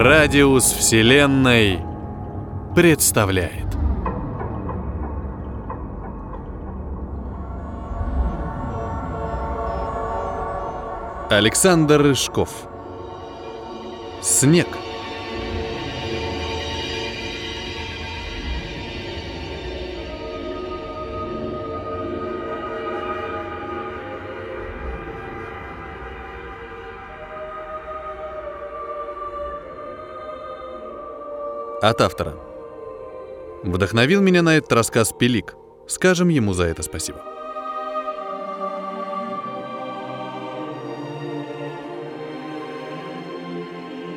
Радиус Вселенной представляет. Александр Рыжков. Снег. От автора. Вдохновил меня на этот рассказ Пелик. Скажем ему за это спасибо.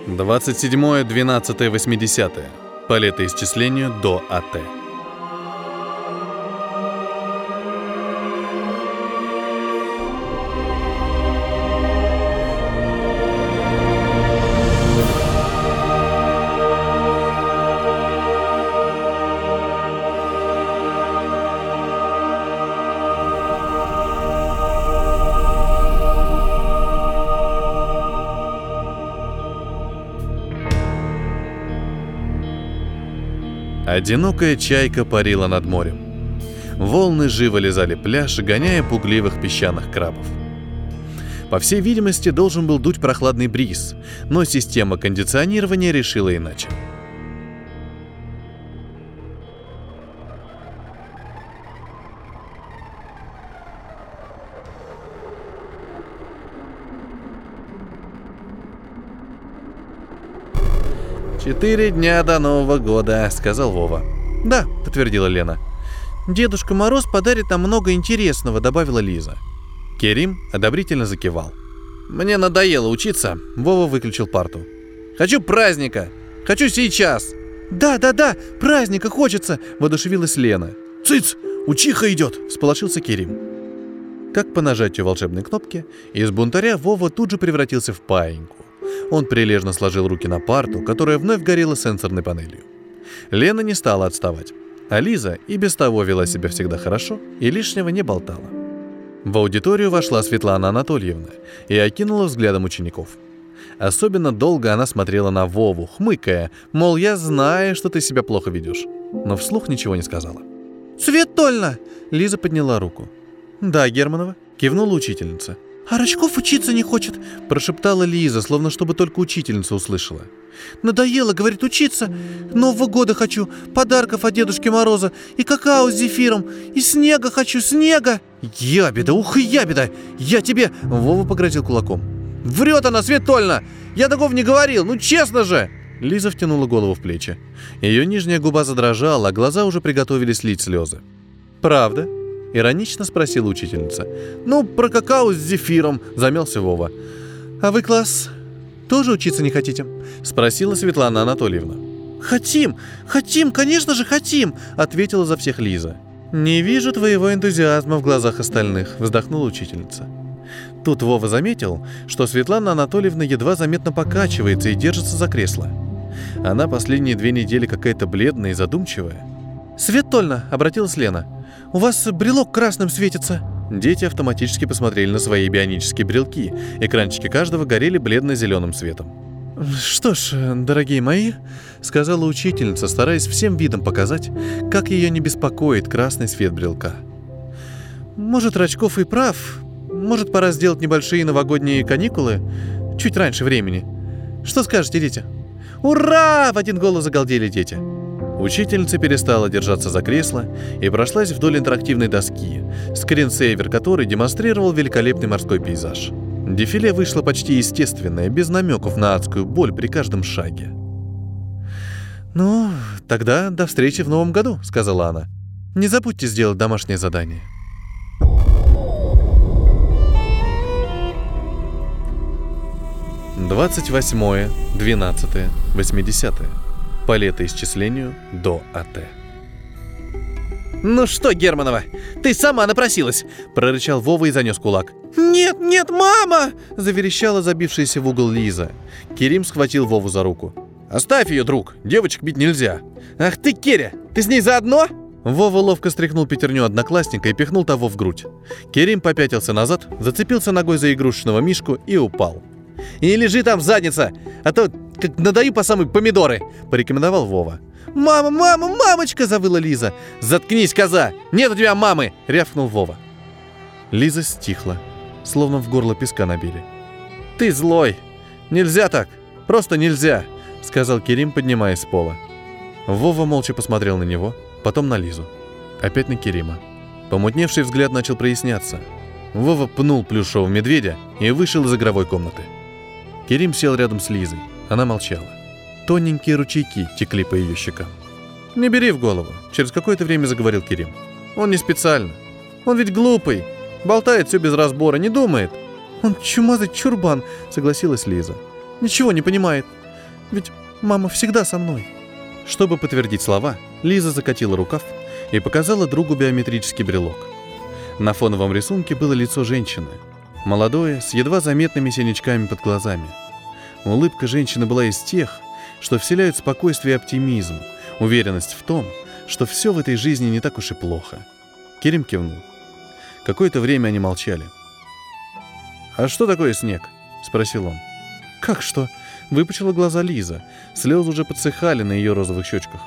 Двадцать седьмое, двенадцатое, восьмидесятое. По летоисчислению до АТ. Одинокая чайка парила над морем. Волны живо лизали пляж, гоняя пугливых песчаных крабов. По всей видимости, должен был дуть прохладный бриз, но система кондиционирования решила иначе. «Четыре дня до Нового года», — сказал Вова. «Да», — подтвердила Лена. «Дедушка Мороз подарит нам много интересного», — добавила Лиза. Керим одобрительно закивал. «Мне надоело учиться», — Вова выключил парту. «Хочу праздника! Хочу сейчас!» «Да, да, да, праздника хочется!» — воодушевилась Лена. «Цыц! Учиха идет!» — сполошился Керим. Как по нажатию волшебной кнопки, из бунтаря Вова тут же превратился в паиньку. Он прилежно сложил руки на парту, которая вновь горела сенсорной панелью. Лена не стала отставать, а Лиза и без того вела себя всегда хорошо и лишнего не болтала. В аудиторию вошла Светлана Анатольевна и окинула взглядом учеников. Особенно долго она смотрела на Вову, хмыкая, мол, я знаю, что ты себя плохо ведешь, но вслух ничего не сказала. «Светольна!» — Лиза подняла руку. «Да, Германова», — кивнула учительница — «А Рачков учиться не хочет», — прошептала Лиза, словно чтобы только учительница услышала. «Надоело, — говорит, — учиться. Нового года хочу, подарков от Дедушки Мороза, и какао с зефиром, и снега хочу, снега!» «Ябеда, ух, ябеда! Я тебе...» — Вова погрозил кулаком. «Врет она, Светольна! Я такого не говорил, ну честно же!» Лиза втянула голову в плечи. Ее нижняя губа задрожала, а глаза уже приготовились лить слезы. «Правда?» — иронично спросила учительница. «Ну, про какао с зефиром», — замялся Вова. «А вы, класс, тоже учиться не хотите?» — спросила Светлана Анатольевна. «Хотим! Хотим! Конечно же, хотим!» — ответила за всех Лиза. «Не вижу твоего энтузиазма в глазах остальных», — вздохнула учительница. Тут Вова заметил, что Светлана Анатольевна едва заметно покачивается и держится за кресло. Она последние две недели какая-то бледная и задумчивая. «Светольна!» — обратилась Лена. У вас брелок красным светится». Дети автоматически посмотрели на свои бионические брелки. Экранчики каждого горели бледно-зеленым светом. «Что ж, дорогие мои», — сказала учительница, стараясь всем видом показать, как ее не беспокоит красный свет брелка. «Может, Рачков и прав. Может, пора сделать небольшие новогодние каникулы чуть раньше времени. Что скажете, дети?» «Ура!» — в один голос загалдели дети. Учительница перестала держаться за кресло и прошлась вдоль интерактивной доски, скринсейвер которой демонстрировал великолепный морской пейзаж. Дефиле вышло почти естественное, без намеков на адскую боль при каждом шаге. «Ну, тогда до встречи в новом году», — сказала она. «Не забудьте сделать домашнее задание». Двадцать восьмое, двенадцатое, восьмидесятое по летоисчислению до АТ. «Ну что, Германова, ты сама напросилась!» — прорычал Вова и занес кулак. «Нет, нет, мама!» — заверещала забившаяся в угол Лиза. Керим схватил Вову за руку. «Оставь ее, друг! Девочек бить нельзя!» «Ах ты, Керя! Ты с ней заодно?» Вова ловко стряхнул пятерню одноклассника и пихнул того в грудь. Керим попятился назад, зацепился ногой за игрушечного мишку и упал. И лежи там задница, а то как надаю по самые помидоры!» — порекомендовал Вова. «Мама, мама, мамочка!» — завыла Лиза. «Заткнись, коза! Нет у тебя мамы!» — рявкнул Вова. Лиза стихла, словно в горло песка набили. «Ты злой! Нельзя так! Просто нельзя!» — сказал Керим, поднимаясь с пола. Вова молча посмотрел на него, потом на Лизу. Опять на Керима. Помутневший взгляд начал проясняться. Вова пнул плюшевого медведя и вышел из игровой комнаты. Керим сел рядом с Лизой. Она молчала. Тоненькие ручейки текли по ее щекам. «Не бери в голову», — через какое-то время заговорил Керим. «Он не специально. Он ведь глупый. Болтает все без разбора, не думает». «Он чумазый чурбан», — согласилась Лиза. «Ничего не понимает. Ведь мама всегда со мной». Чтобы подтвердить слова, Лиза закатила рукав и показала другу биометрический брелок. На фоновом рисунке было лицо женщины. Молодое, с едва заметными синячками под глазами. Улыбка женщины была из тех, что вселяют спокойствие и оптимизм, уверенность в том, что все в этой жизни не так уж и плохо. Керим кивнул. Какое-то время они молчали. «А что такое снег?» — спросил он. «Как что?» — выпучила глаза Лиза. Слезы уже подсыхали на ее розовых щечках.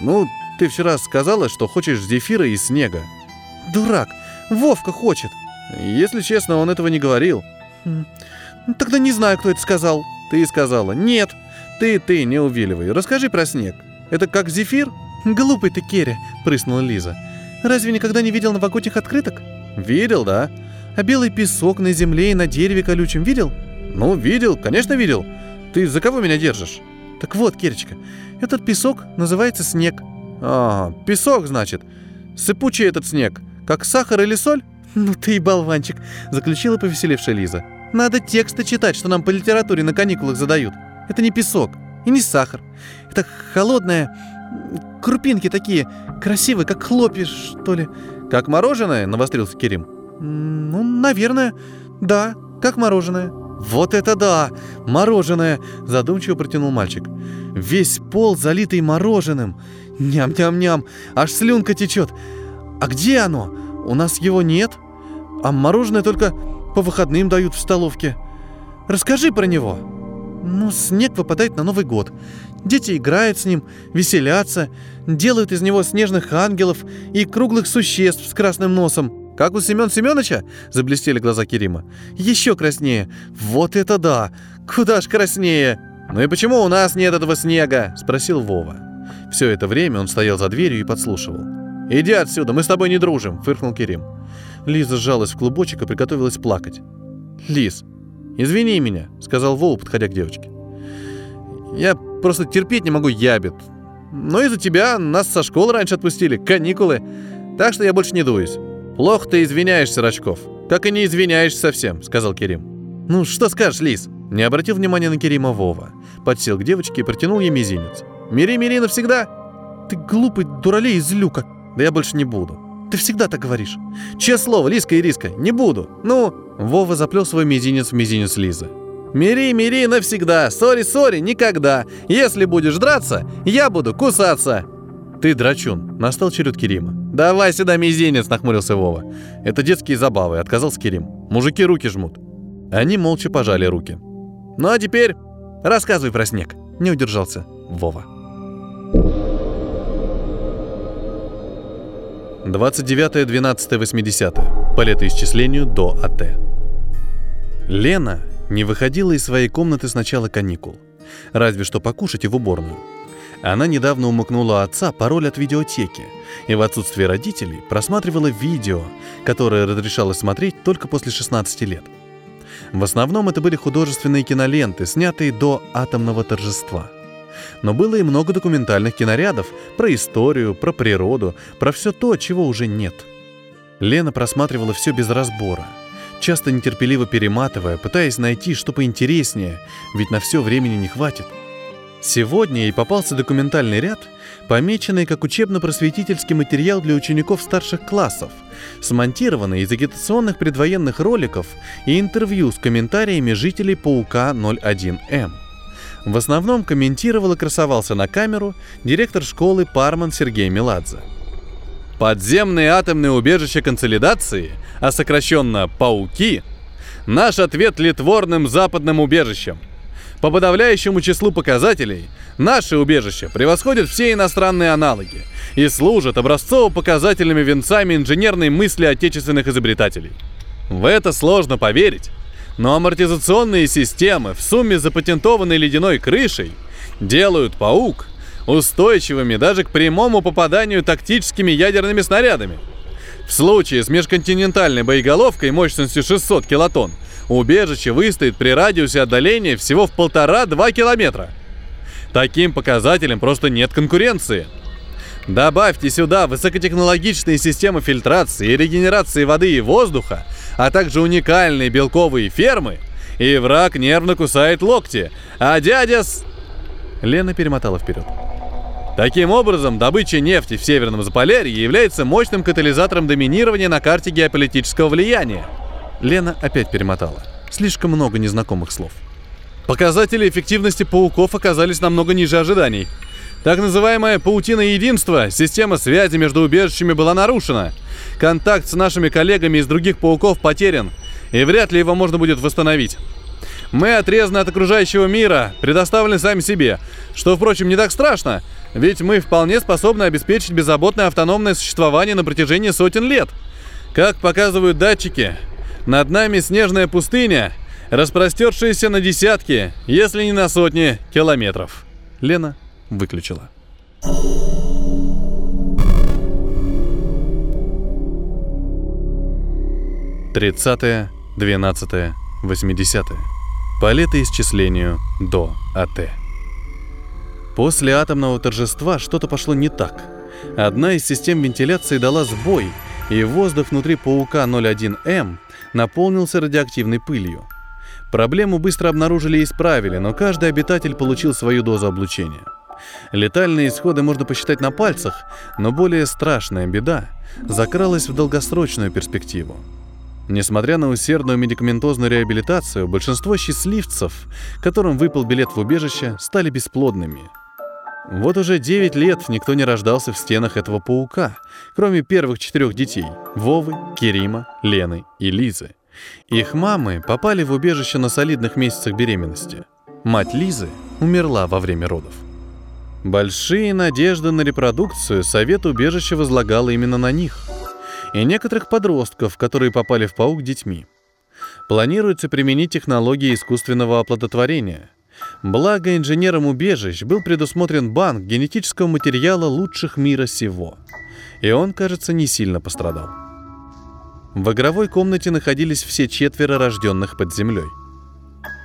«Ну, ты вчера сказала, что хочешь зефира и снега». «Дурак! Вовка хочет!» «Если честно, он этого не говорил». «Ну, «Тогда не знаю, кто это сказал». «Ты сказала». «Нет, ты, ты, не увиливай. Расскажи про снег. Это как зефир?» «Глупый ты, Керри», — прыснула Лиза. «Разве никогда не видел новогодних открыток?» «Видел, да». «А белый песок на земле и на дереве колючем видел?» «Ну, видел, конечно, видел. Ты за кого меня держишь?» «Так вот, Керечка, этот песок называется снег». «А, песок, значит. Сыпучий этот снег. Как сахар или соль?» «Ну ты и болванчик», — заключила повеселевшая Лиза. «Надо тексты читать, что нам по литературе на каникулах задают. Это не песок и не сахар. Это холодное... Крупинки такие, красивые, как хлопья, что ли». «Как мороженое?» — навострился Керим. «Ну, наверное. Да, как мороженое». «Вот это да! Мороженое!» — задумчиво протянул мальчик. «Весь пол залитый мороженым. Ням-ням-ням! Аж слюнка течет. А где оно? У нас его нет. А мороженое только по выходным дают в столовке. Расскажи про него!» Ну, снег выпадает на Новый год. Дети играют с ним, веселятся, делают из него снежных ангелов и круглых существ с красным носом. «Как у Семен Семеновича?» — заблестели глаза Керима. «Еще краснее! Вот это да! Куда ж краснее!» «Ну и почему у нас нет этого снега?» — спросил Вова. Все это время он стоял за дверью и подслушивал. «Иди отсюда, мы с тобой не дружим!» — фыркнул Керим. Лиза сжалась в клубочек и приготовилась плакать. «Лиз, извини меня», — сказал Вова, подходя к девочке. «Я просто терпеть не могу ябед. Но из-за тебя нас со школы раньше отпустили, каникулы. Так что я больше не дуюсь. «Плохо ты извиняешься, Рачков. Так и не извиняешься совсем», — сказал Керим. «Ну, что скажешь, Лис?» Не обратил внимания на Керима Вова. Подсел к девочке и протянул ей мизинец. «Мири, мири навсегда!» «Ты глупый дуралей из люка!» «Да я больше не буду». «Ты всегда так говоришь!» «Чье слово, Лиска и Риска, не буду!» «Ну...» Вова заплел свой мизинец в мизинец Лизы. «Мири, мири навсегда! Ссори, ссори, никогда! Если будешь драться, я буду кусаться!» «Ты драчун!» Настал черед Керима. «Давай сюда мизинец!» — нахмурился Вова. «Это детские забавы», — отказался Керим. «Мужики руки жмут». Они молча пожали руки. «Ну а теперь рассказывай про снег», — не удержался Вова. 29-12-80. По летоисчислению до АТ. Лена не выходила из своей комнаты с начала каникул. Разве что покушать и в уборную. Она недавно умыкнула отца пароль от видеотеки и в отсутствие родителей просматривала видео, которое разрешалось смотреть только после 16 лет. В основном это были художественные киноленты, снятые до атомного торжества. Но было и много документальных кинорядов про историю, про природу, про все то, чего уже нет. Лена просматривала все без разбора, часто нетерпеливо перематывая, пытаясь найти что поинтереснее, ведь на все времени не хватит – Сегодня ей попался документальный ряд, помеченный как учебно-просветительский материал для учеников старших классов, смонтированный из агитационных предвоенных роликов и интервью с комментариями жителей Паука 01М. В основном комментировал и красовался на камеру директор школы Парман Сергей Меладзе. Подземные атомные убежища консолидации, а сокращенно «Пауки», наш ответ литворным западным убежищам. По подавляющему числу показателей, наши убежища превосходят все иностранные аналоги и служат образцово-показательными венцами инженерной мысли отечественных изобретателей. В это сложно поверить, но амортизационные системы в сумме запатентованной ледяной крышей делают паук устойчивыми даже к прямому попаданию тактическими ядерными снарядами. В случае с межконтинентальной боеголовкой мощностью 600 килотонн убежище выстоит при радиусе отдаления всего в полтора-два километра. Таким показателем просто нет конкуренции. Добавьте сюда высокотехнологичные системы фильтрации и регенерации воды и воздуха, а также уникальные белковые фермы, и враг нервно кусает локти, а дядя с... Лена перемотала вперед. Таким образом, добыча нефти в Северном Заполярье является мощным катализатором доминирования на карте геополитического влияния. Лена опять перемотала. Слишком много незнакомых слов. Показатели эффективности пауков оказались намного ниже ожиданий. Так называемая паутина единства, система связи между убежищами была нарушена. Контакт с нашими коллегами из других пауков потерян, и вряд ли его можно будет восстановить. Мы отрезаны от окружающего мира, предоставлены сами себе, что, впрочем, не так страшно, ведь мы вполне способны обеспечить беззаботное автономное существование на протяжении сотен лет. Как показывают датчики, над нами снежная пустыня, распростершаяся на десятки, если не на сотни километров. Лена выключила. Тридцатое, двенадцатое, восьмидесятое. По летоисчислению до АТ. После атомного торжества что-то пошло не так. Одна из систем вентиляции дала сбой, и воздух внутри паука 01М наполнился радиоактивной пылью. Проблему быстро обнаружили и исправили, но каждый обитатель получил свою дозу облучения. Летальные исходы можно посчитать на пальцах, но более страшная беда закралась в долгосрочную перспективу. Несмотря на усердную медикаментозную реабилитацию, большинство счастливцев, которым выпал билет в убежище, стали бесплодными. Вот уже 9 лет никто не рождался в стенах этого паука, кроме первых четырех детей – Вовы, Керима, Лены и Лизы. Их мамы попали в убежище на солидных месяцах беременности. Мать Лизы умерла во время родов. Большие надежды на репродукцию совет убежища возлагал именно на них. И некоторых подростков, которые попали в паук детьми. Планируется применить технологии искусственного оплодотворения. Благо инженерам убежищ был предусмотрен банк генетического материала лучших мира сего. И он, кажется, не сильно пострадал. В игровой комнате находились все четверо рожденных под землей.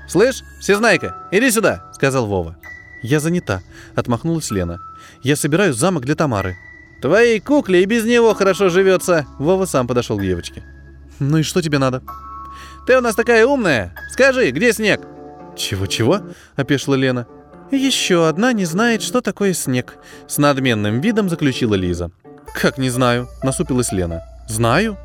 «Слышь, всезнайка, иди сюда!» — сказал Вова. «Я занята», — отмахнулась Лена. «Я собираю замок для Тамары». «Твоей кукле и без него хорошо живется!» Вова сам подошел к девочке. «Ну и что тебе надо?» «Ты у нас такая умная! Скажи, где снег?» «Чего-чего?» — опешила Лена. «Еще одна не знает, что такое снег», — с надменным видом заключила Лиза. «Как не знаю?» — насупилась Лена. «Знаю».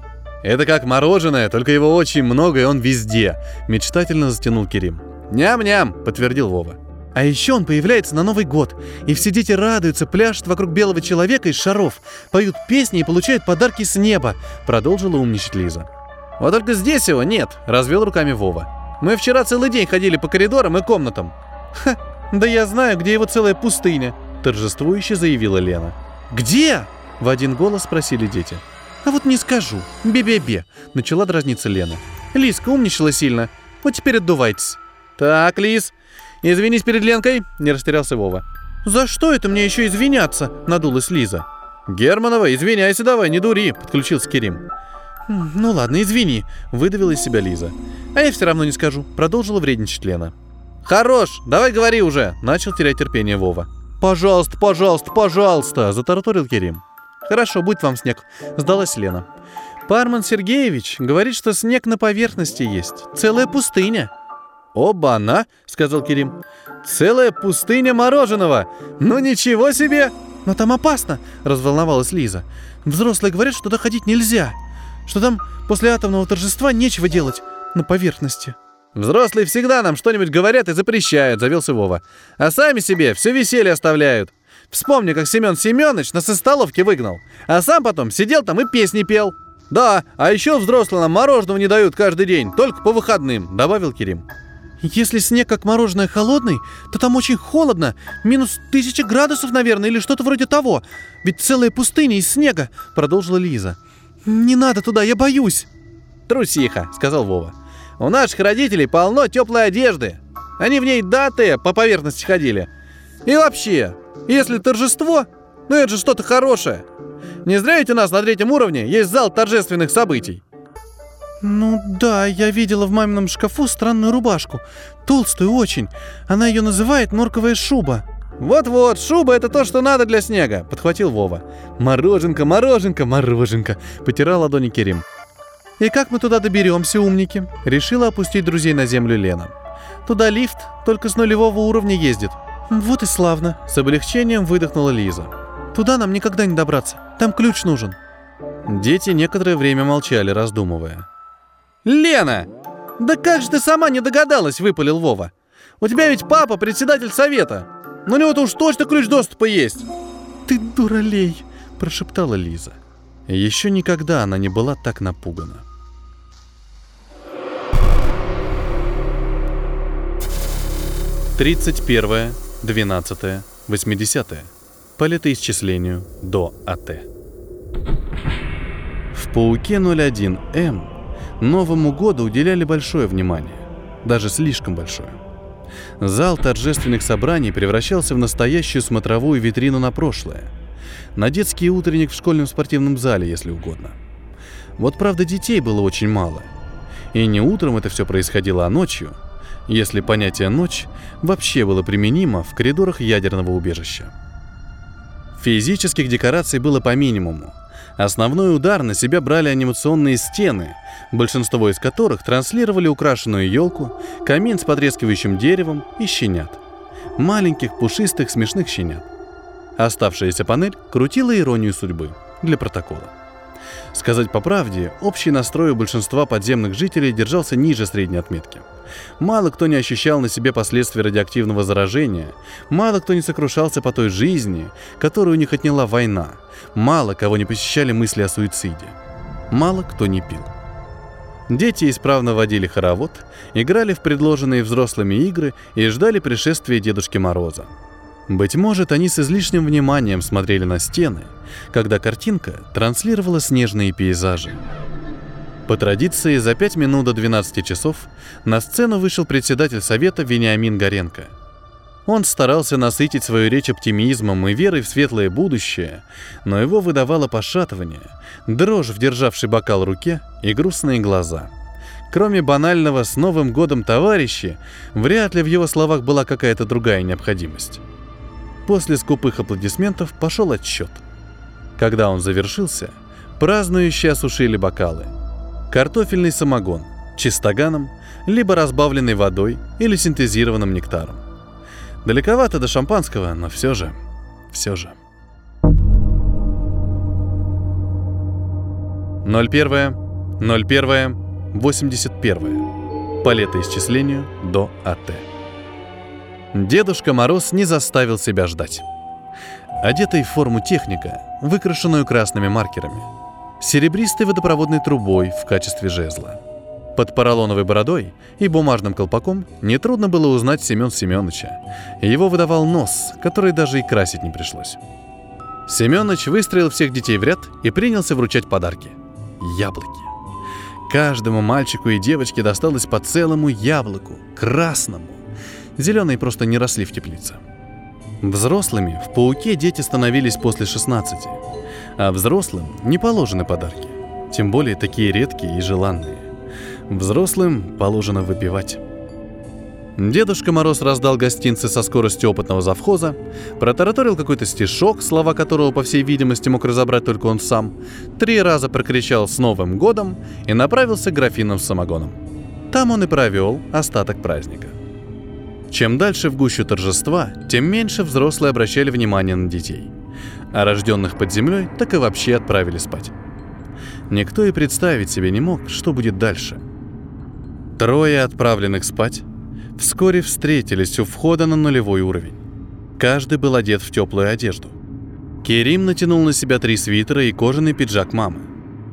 «Это как мороженое, только его очень много, и он везде», — мечтательно затянул Кирим. «Ням-ням», — подтвердил Вова. А еще он появляется на Новый год, и все дети радуются, пляшут вокруг белого человека из шаров, поют песни и получают подарки с неба», — продолжила умничать Лиза. «Вот только здесь его нет», — развел руками Вова. «Мы вчера целый день ходили по коридорам и комнатам». «Ха, да я знаю, где его целая пустыня», — торжествующе заявила Лена. «Где?» — в один голос спросили дети. «А вот не скажу. Бе-бе-бе», — начала дразниться Лена. «Лизка умничала сильно. Вот теперь отдувайтесь». «Так, Лиз, «Извинись перед Ленкой», — не растерялся Вова. «За что это мне еще извиняться?» — надулась Лиза. «Германова, извиняйся давай, не дури», — подключился Керим. «Ну ладно, извини», — выдавила из себя Лиза. «А я все равно не скажу», — продолжила вредничать Лена. «Хорош, давай говори уже», — начал терять терпение Вова. «Пожалуйста, пожалуйста, пожалуйста», — затараторил Керим. «Хорошо, будь вам снег», — сдалась Лена. «Парман Сергеевич говорит, что снег на поверхности есть. Целая пустыня». «Оба-на!» — сказал Кирим. «Целая пустыня мороженого! Ну ничего себе!» «Но там опасно!» — разволновалась Лиза. «Взрослые говорят, что туда ходить нельзя, что там после атомного торжества нечего делать на поверхности». «Взрослые всегда нам что-нибудь говорят и запрещают», — завелся Вова. «А сами себе все веселье оставляют. Вспомни, как Семен Семенович нас из столовки выгнал, а сам потом сидел там и песни пел». «Да, а еще взрослым мороженого не дают каждый день, только по выходным», — добавил Керим. «Если снег как мороженое холодный, то там очень холодно. Минус тысяча градусов, наверное, или что-то вроде того. Ведь целая пустыня из снега», — продолжила Лиза. «Не надо туда, я боюсь». «Трусиха», — сказал Вова. «У наших родителей полно теплой одежды. Они в ней даты по поверхности ходили. И вообще, если торжество, ну это же что-то хорошее. Не зря ведь у нас на третьем уровне есть зал торжественных событий. Ну да, я видела в мамином шкафу странную рубашку. Толстую очень. Она ее называет норковая шуба. Вот-вот, шуба это то, что надо для снега, подхватил Вова. Мороженка, мороженка, мороженка, потирал ладони Керим. И как мы туда доберемся, умники? Решила опустить друзей на землю Лена. Туда лифт, только с нулевого уровня ездит. Вот и славно. С облегчением выдохнула Лиза. Туда нам никогда не добраться. Там ключ нужен. Дети некоторое время молчали, раздумывая. «Лена! Да как же ты сама не догадалась?» — выпалил Вова. «У тебя ведь папа председатель совета. У него-то уж точно ключ доступа есть». «Ты дуралей!» — прошептала Лиза. Еще никогда она не была так напугана. Тридцать первое, двенадцатое, восьмидесятое по летоисчислению до АТ. В «Пауке 01М» Новому году уделяли большое внимание, даже слишком большое. Зал торжественных собраний превращался в настоящую смотровую витрину на прошлое. На детский утренник в школьном спортивном зале, если угодно. Вот правда детей было очень мало. И не утром это все происходило, а ночью, если понятие «ночь» вообще было применимо в коридорах ядерного убежища. Физических декораций было по минимуму. Основной удар на себя брали анимационные стены, большинство из которых транслировали украшенную елку, камин с потрескивающим деревом и щенят. Маленьких, пушистых, смешных щенят. Оставшаяся панель крутила иронию судьбы для протокола. Сказать по правде, общий настрой у большинства подземных жителей держался ниже средней отметки. Мало кто не ощущал на себе последствий радиоактивного заражения, мало кто не сокрушался по той жизни, которую у них отняла война, мало кого не посещали мысли о суициде, мало кто не пил. Дети исправно водили хоровод, играли в предложенные взрослыми игры и ждали пришествия Дедушки Мороза. Быть может, они с излишним вниманием смотрели на стены, когда картинка транслировала снежные пейзажи. По традиции, за пять минут до 12 часов на сцену вышел председатель совета Вениамин Горенко. Он старался насытить свою речь оптимизмом и верой в светлое будущее, но его выдавало пошатывание, дрожь в державшей бокал руке и грустные глаза. Кроме банального «с Новым годом, товарищи», вряд ли в его словах была какая-то другая необходимость. После скупых аплодисментов пошел отсчет. Когда он завершился, празднующие осушили бокалы. Картофельный самогон, чистоганом, либо разбавленный водой или синтезированным нектаром. Далековато до шампанского, но все же, все же. 01, 01, 81. По летоисчислению до АТ. Дедушка Мороз не заставил себя ждать. Одетый в форму техника, выкрашенную красными маркерами, серебристой водопроводной трубой в качестве жезла. Под поролоновой бородой и бумажным колпаком нетрудно было узнать Семен Семеновича. Его выдавал нос, который даже и красить не пришлось. Семенович выстроил всех детей в ряд и принялся вручать подарки. Яблоки. Каждому мальчику и девочке досталось по целому яблоку, красному, Зеленые просто не росли в теплице. Взрослыми в пауке дети становились после 16, а взрослым не положены подарки, тем более такие редкие и желанные. Взрослым положено выпивать. Дедушка Мороз раздал гостинцы со скоростью опытного завхоза, протараторил какой-то стишок, слова которого, по всей видимости, мог разобрать только он сам, три раза прокричал «С Новым годом!» и направился к графинам с самогоном. Там он и провел остаток праздника – чем дальше в гущу торжества, тем меньше взрослые обращали внимание на детей. А рожденных под землей так и вообще отправили спать. Никто и представить себе не мог, что будет дальше. Трое отправленных спать вскоре встретились у входа на нулевой уровень. Каждый был одет в теплую одежду. Керим натянул на себя три свитера и кожаный пиджак мамы.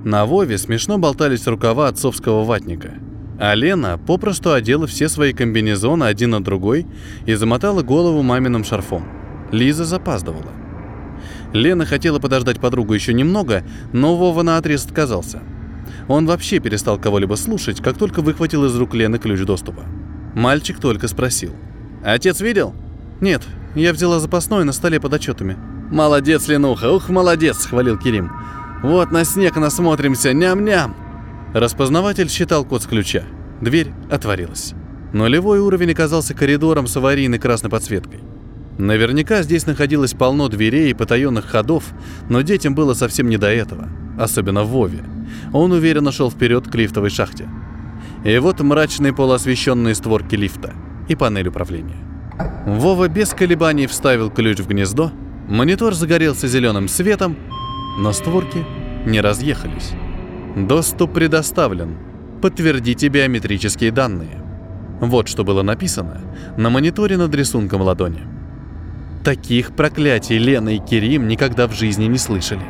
На Вове смешно болтались рукава отцовского ватника, а Лена попросту одела все свои комбинезоны один на другой и замотала голову маминым шарфом. Лиза запаздывала. Лена хотела подождать подругу еще немного, но Вова наотрез отказался. Он вообще перестал кого-либо слушать, как только выхватил из рук Лены ключ доступа. Мальчик только спросил. «Отец видел?» «Нет, я взяла запасной на столе под отчетами». «Молодец, Ленуха, ух, молодец!» — хвалил Кирим. «Вот на снег насмотримся, ням-ням!» Распознаватель считал код с ключа. Дверь отворилась. Нулевой уровень оказался коридором с аварийной красной подсветкой. Наверняка здесь находилось полно дверей и потаенных ходов, но детям было совсем не до этого, особенно Вове. Он уверенно шел вперед к лифтовой шахте. И вот мрачные полуосвещенные створки лифта и панель управления. Вова без колебаний вставил ключ в гнездо, монитор загорелся зеленым светом, но створки не разъехались. Доступ предоставлен. Подтвердите биометрические данные. Вот что было написано на мониторе над рисунком ладони. Таких проклятий Лена и Керим никогда в жизни не слышали.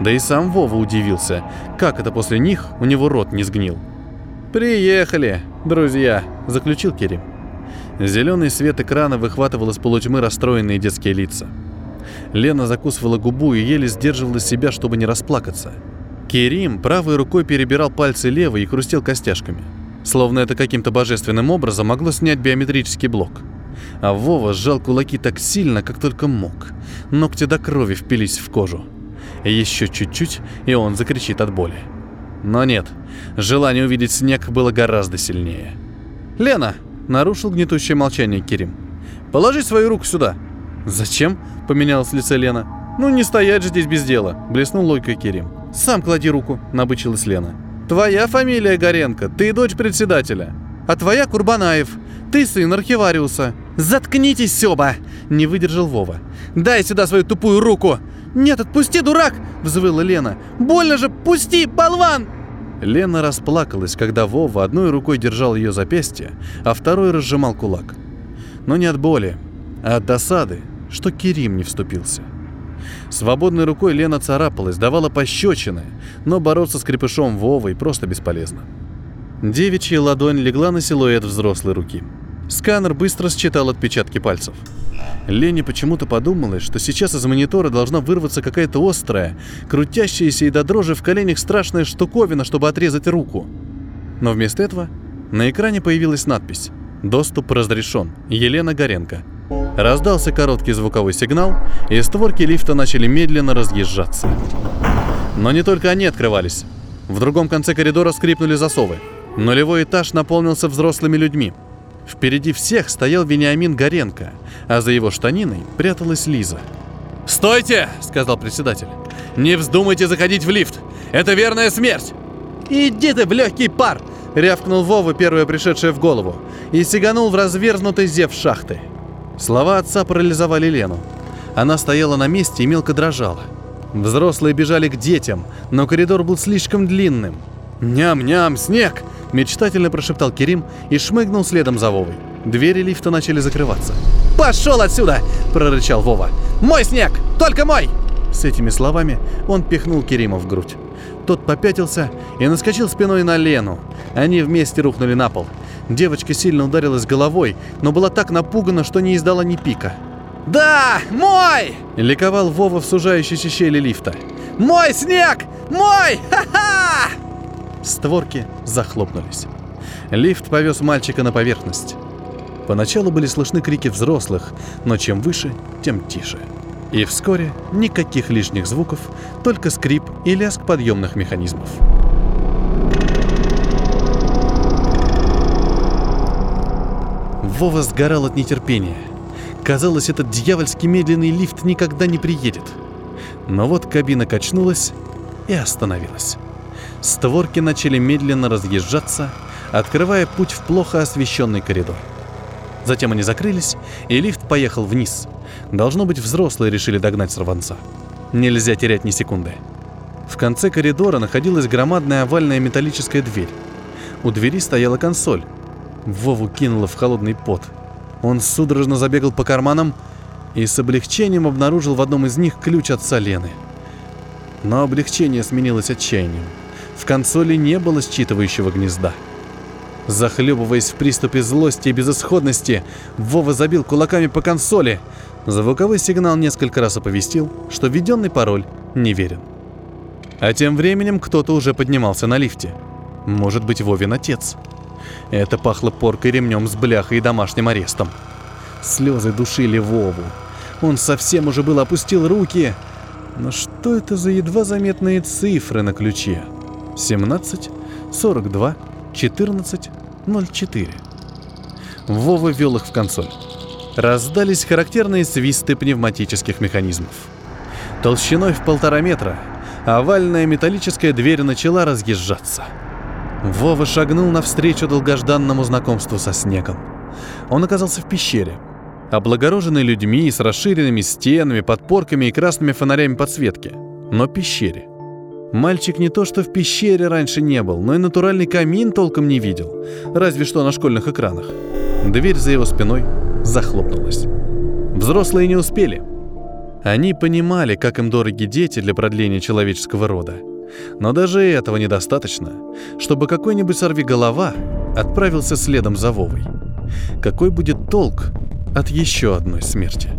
Да и сам Вова удивился, как это после них у него рот не сгнил. «Приехали, друзья», — заключил Керим. Зеленый свет экрана выхватывал из полутьмы расстроенные детские лица. Лена закусывала губу и еле сдерживала себя, чтобы не расплакаться. Керим правой рукой перебирал пальцы левой и хрустел костяшками. Словно это каким-то божественным образом могло снять биометрический блок — а Вова сжал кулаки так сильно, как только мог. Ногти до крови впились в кожу. Еще чуть-чуть, и он закричит от боли. Но нет, желание увидеть снег было гораздо сильнее. «Лена!» — нарушил гнетущее молчание Кирим. «Положи свою руку сюда!» «Зачем?» — поменялось лице Лена. «Ну не стоять же здесь без дела!» — блеснул логикой Кирим. «Сам клади руку!» — набычилась Лена. «Твоя фамилия Горенко, ты дочь председателя. А твоя Курбанаев, ты сын архивариуса. Заткнитесь оба!» — не выдержал Вова. «Дай сюда свою тупую руку!» «Нет, отпусти, дурак!» — взвыла Лена. «Больно же! Пусти, болван!» Лена расплакалась, когда Вова одной рукой держал ее запястье, а второй разжимал кулак. Но не от боли, а от досады, что Кирим не вступился. Свободной рукой Лена царапалась, давала пощечины, но бороться с крепышом Вовой просто бесполезно. Девичья ладонь легла на силуэт взрослой руки. Сканер быстро считал отпечатки пальцев. Лене почему-то подумалось, что сейчас из монитора должна вырваться какая-то острая, крутящаяся и до дрожи в коленях страшная штуковина, чтобы отрезать руку. Но вместо этого на экране появилась надпись «Доступ разрешен. Елена Горенко». Раздался короткий звуковой сигнал, и створки лифта начали медленно разъезжаться. Но не только они открывались. В другом конце коридора скрипнули засовы – Нулевой этаж наполнился взрослыми людьми. Впереди всех стоял Вениамин Горенко, а за его штаниной пряталась Лиза. «Стойте!» — сказал председатель. «Не вздумайте заходить в лифт! Это верная смерть!» «Иди ты в легкий пар!» — рявкнул Вова, первое пришедшее в голову, и сиганул в разверзнутый зев шахты. Слова отца парализовали Лену. Она стояла на месте и мелко дрожала. Взрослые бежали к детям, но коридор был слишком длинным. «Ням-ням, снег!» Мечтательно прошептал Керим и шмыгнул следом за Вовой. Двери лифта начали закрываться. «Пошел отсюда!» – прорычал Вова. «Мой снег! Только мой!» С этими словами он пихнул Керима в грудь. Тот попятился и наскочил спиной на Лену. Они вместе рухнули на пол. Девочка сильно ударилась головой, но была так напугана, что не издала ни пика. «Да, мой!» — ликовал Вова в сужающейся щели лифта. «Мой снег! Мой! Ха-ха!» Створки захлопнулись. Лифт повез мальчика на поверхность. Поначалу были слышны крики взрослых, но чем выше, тем тише. И вскоре никаких лишних звуков, только скрип и лязг подъемных механизмов. Вова сгорал от нетерпения. Казалось, этот дьявольский медленный лифт никогда не приедет. Но вот кабина качнулась и остановилась. Створки начали медленно разъезжаться, открывая путь в плохо освещенный коридор. Затем они закрылись, и лифт поехал вниз. Должно быть, взрослые решили догнать сорванца. Нельзя терять ни секунды. В конце коридора находилась громадная овальная металлическая дверь. У двери стояла консоль. Вову кинуло в холодный пот. Он судорожно забегал по карманам и с облегчением обнаружил в одном из них ключ от Лены. Но облегчение сменилось отчаянием. В консоли не было считывающего гнезда. Захлебываясь в приступе злости и безысходности, Вова забил кулаками по консоли. Звуковой сигнал несколько раз оповестил, что введенный пароль неверен. А тем временем кто-то уже поднимался на лифте. Может быть, Вовин отец. Это пахло поркой ремнем с бляхой и домашним арестом. Слезы душили Вову. Он совсем уже был опустил руки. Но что это за едва заметные цифры на ключе? 17, 42, 14, 04. Вова ввел их в консоль. Раздались характерные свисты пневматических механизмов. Толщиной в полтора метра овальная металлическая дверь начала разъезжаться. Вова шагнул навстречу долгожданному знакомству со снегом. Он оказался в пещере, облагороженной людьми с расширенными стенами, подпорками и красными фонарями подсветки, но пещере. Мальчик не то что в пещере раньше не был, но и натуральный камин толком не видел, разве что на школьных экранах. Дверь за его спиной захлопнулась. Взрослые не успели. Они понимали, как им дороги дети для продления человеческого рода. Но даже этого недостаточно, чтобы какой-нибудь сорвиголова отправился следом за Вовой. Какой будет толк от еще одной смерти?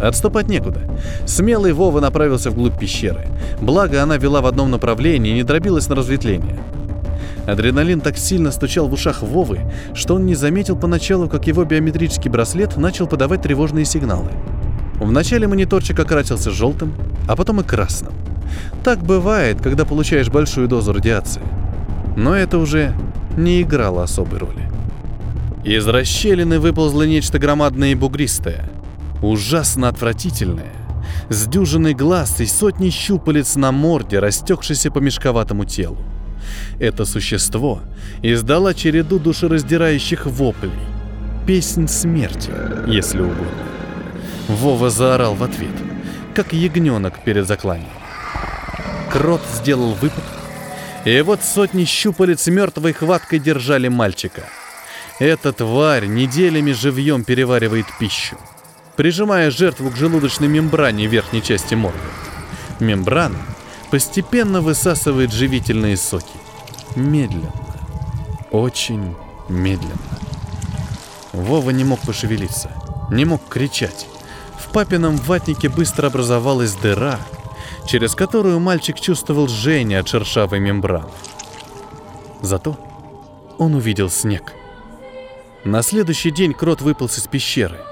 Отступать некуда. Смелый Вова направился вглубь пещеры. Благо, она вела в одном направлении и не дробилась на разветвление. Адреналин так сильно стучал в ушах Вовы, что он не заметил поначалу, как его биометрический браслет начал подавать тревожные сигналы. Вначале мониторчик окрасился желтым, а потом и красным. Так бывает, когда получаешь большую дозу радиации. Но это уже не играло особой роли. Из расщелины выползло нечто громадное и бугристое – ужасно отвратительное, с дюжиной глаз и сотни щупалец на морде, растекшейся по мешковатому телу. Это существо издало череду душераздирающих воплей. Песнь смерти, если угодно. Вова заорал в ответ, как ягненок перед закланием. Крот сделал выпад, и вот сотни щупалец мертвой хваткой держали мальчика. Эта тварь неделями живьем переваривает пищу прижимая жертву к желудочной мембране верхней части морда. Мембрана постепенно высасывает живительные соки. Медленно. Очень медленно. Вова не мог пошевелиться, не мог кричать. В папином ватнике быстро образовалась дыра, через которую мальчик чувствовал жжение от шершавой мембраны. Зато он увидел снег. На следующий день крот выполз из пещеры –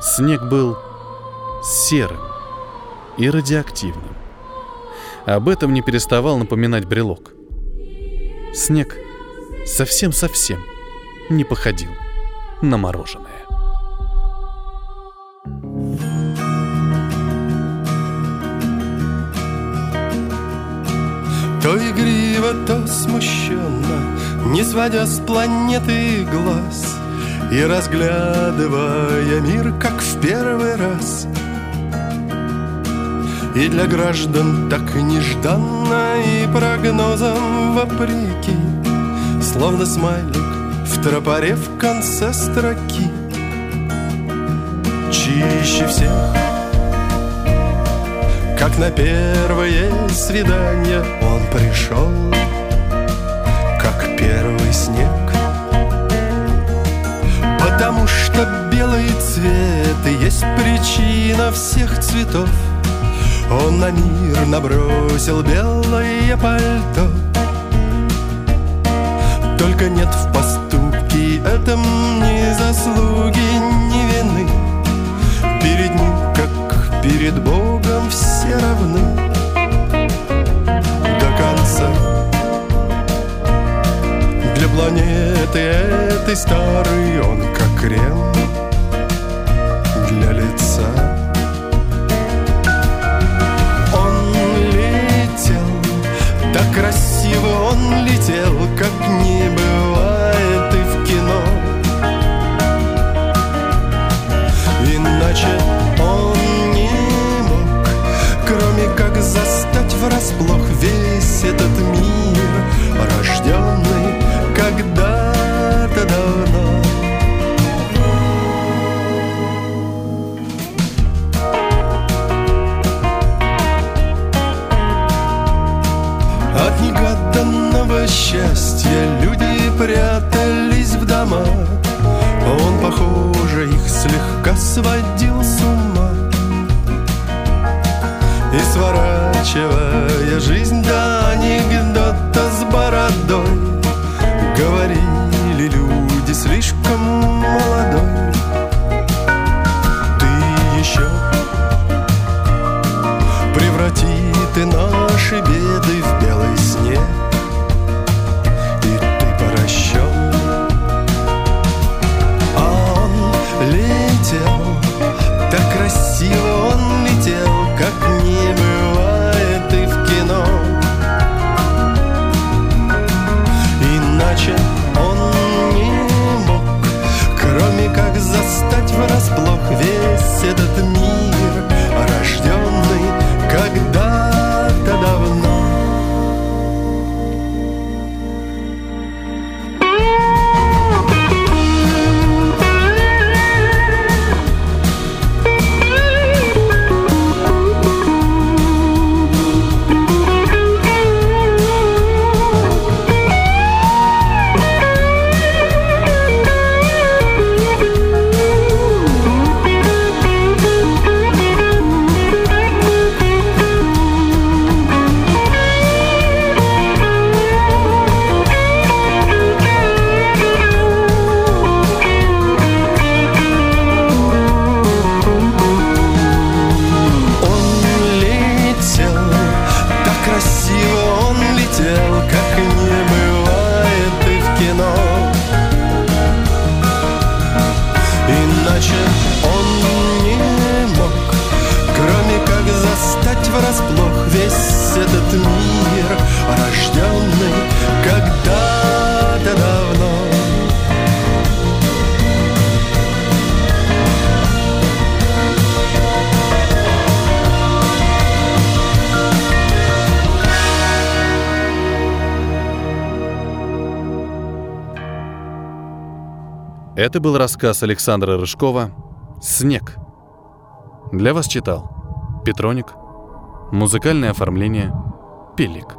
Снег был серым и радиоактивным. Об этом не переставал напоминать брелок. Снег совсем-совсем не походил на мороженое. То игриво, то смущенно, не сводя с планеты глаз — и разглядывая мир, как в первый раз. И для граждан так нежданно и прогнозам вопреки Словно смайлик в тропоре в конце строки. Чище всех Как на первое свидание он пришел Как первый снег Потому что белый цвет и есть причина всех цветов. Он на мир набросил белое пальто. Только нет в поступке этом ни заслуги, ни вины. Перед ним, как перед Богом, все равны. До конца. Для планеты этой старый он крем для лица. Он летел, так красиво он летел, как не бывает и в кино. Иначе он не мог, кроме как застать врасплох весь этот мир, счастья люди прятались в дома Он, похоже, их слегка сводил с ума. И сворачивая жизнь до анекдота с бородой Говорили люди слишком молодой. Ты еще преврати ты наши беды в белый он Это был рассказ Александра Рыжкова «Снег». Для вас читал Петроник. Музыкальное оформление Пелик.